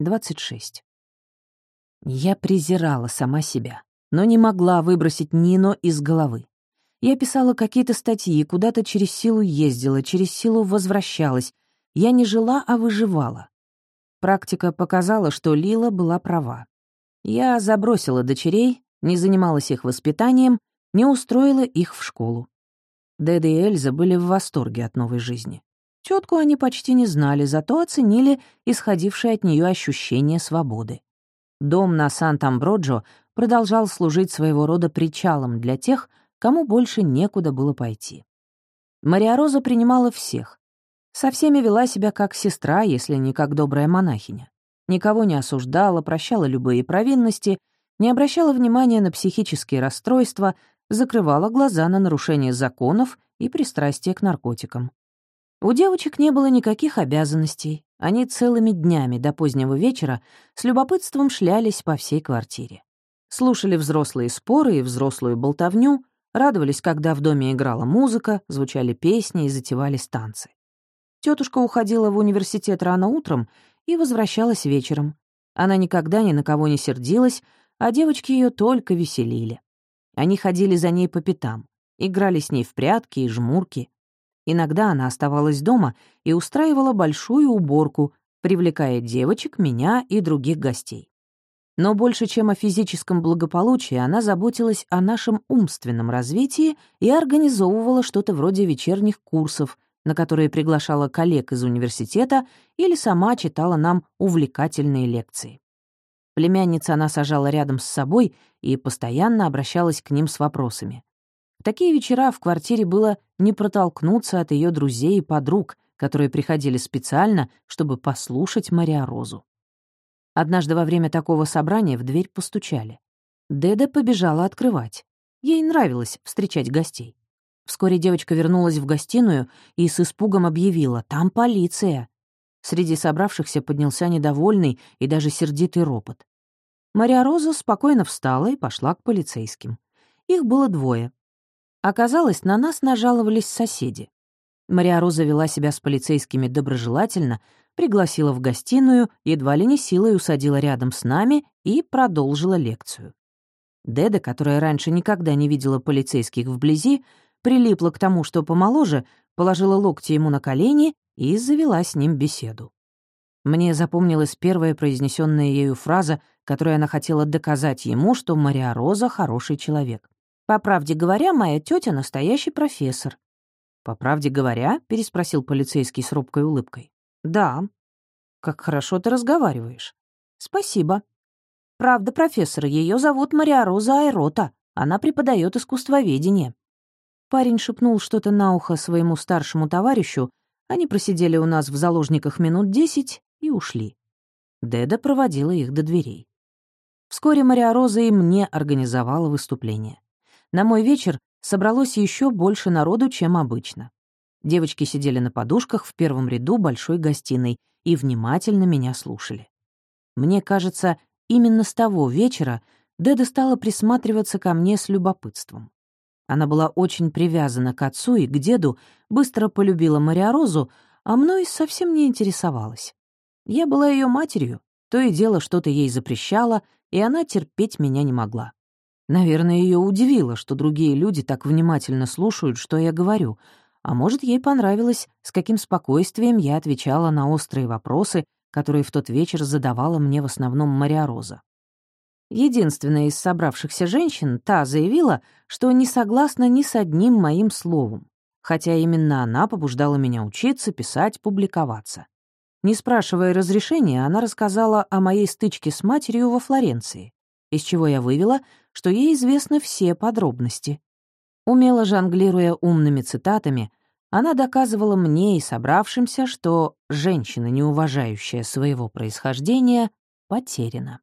26. Я презирала сама себя, но не могла выбросить Нино из головы. Я писала какие-то статьи, куда-то через силу ездила, через силу возвращалась. Я не жила, а выживала. Практика показала, что Лила была права. Я забросила дочерей, не занималась их воспитанием, не устроила их в школу. Деда и Эльза были в восторге от новой жизни. Тетку они почти не знали, зато оценили исходившее от нее ощущение свободы. Дом на Сан-Тамброджо продолжал служить своего рода причалом для тех, кому больше некуда было пойти. Мария Роза принимала всех. Со всеми вела себя как сестра, если не как добрая монахиня. Никого не осуждала, прощала любые провинности, не обращала внимания на психические расстройства, закрывала глаза на нарушение законов и пристрастие к наркотикам. У девочек не было никаких обязанностей. Они целыми днями до позднего вечера с любопытством шлялись по всей квартире. Слушали взрослые споры и взрослую болтовню, радовались, когда в доме играла музыка, звучали песни и затевались танцы. Тетушка уходила в университет рано утром и возвращалась вечером. Она никогда ни на кого не сердилась, а девочки ее только веселили. Они ходили за ней по пятам, играли с ней в прятки и жмурки, Иногда она оставалась дома и устраивала большую уборку, привлекая девочек, меня и других гостей. Но больше, чем о физическом благополучии, она заботилась о нашем умственном развитии и организовывала что-то вроде вечерних курсов, на которые приглашала коллег из университета или сама читала нам увлекательные лекции. Племянница она сажала рядом с собой и постоянно обращалась к ним с вопросами такие вечера в квартире было не протолкнуться от ее друзей и подруг, которые приходили специально, чтобы послушать Мария Розу. Однажды во время такого собрания в дверь постучали. Деда побежала открывать. Ей нравилось встречать гостей. Вскоре девочка вернулась в гостиную и с испугом объявила «Там полиция!». Среди собравшихся поднялся недовольный и даже сердитый ропот. Мария Роза спокойно встала и пошла к полицейским. Их было двое Оказалось, на нас нажаловались соседи. Мария Роза вела себя с полицейскими доброжелательно, пригласила в гостиную, едва ли не силой усадила рядом с нами и продолжила лекцию. Деда, которая раньше никогда не видела полицейских вблизи, прилипла к тому, что помоложе, положила локти ему на колени и завела с ним беседу. Мне запомнилась первая произнесенная ею фраза, которой она хотела доказать ему, что Мария Роза — хороший человек. По правде говоря, моя тетя настоящий профессор. По правде говоря, переспросил полицейский с робкой улыбкой. Да. Как хорошо ты разговариваешь. Спасибо. Правда, профессор, ее зовут Мария Роза Айрота. Она преподает искусствоведение. Парень шепнул что-то на ухо своему старшему товарищу. Они просидели у нас в заложниках минут десять и ушли. Деда проводила их до дверей. Вскоре Мария Роза и мне организовала выступление. На мой вечер собралось еще больше народу, чем обычно. Девочки сидели на подушках в первом ряду большой гостиной и внимательно меня слушали. Мне кажется, именно с того вечера Деда стала присматриваться ко мне с любопытством. Она была очень привязана к отцу и к деду, быстро полюбила Мариорозу, а мной совсем не интересовалась. Я была ее матерью, то и дело что-то ей запрещала, и она терпеть меня не могла. Наверное, ее удивило, что другие люди так внимательно слушают, что я говорю, а может, ей понравилось, с каким спокойствием я отвечала на острые вопросы, которые в тот вечер задавала мне в основном Мария Роза. Единственная из собравшихся женщин, та заявила, что не согласна ни с одним моим словом, хотя именно она побуждала меня учиться, писать, публиковаться. Не спрашивая разрешения, она рассказала о моей стычке с матерью во Флоренции, из чего я вывела, что ей известны все подробности. Умело жонглируя умными цитатами, она доказывала мне и собравшимся, что женщина, не уважающая своего происхождения, потеряна.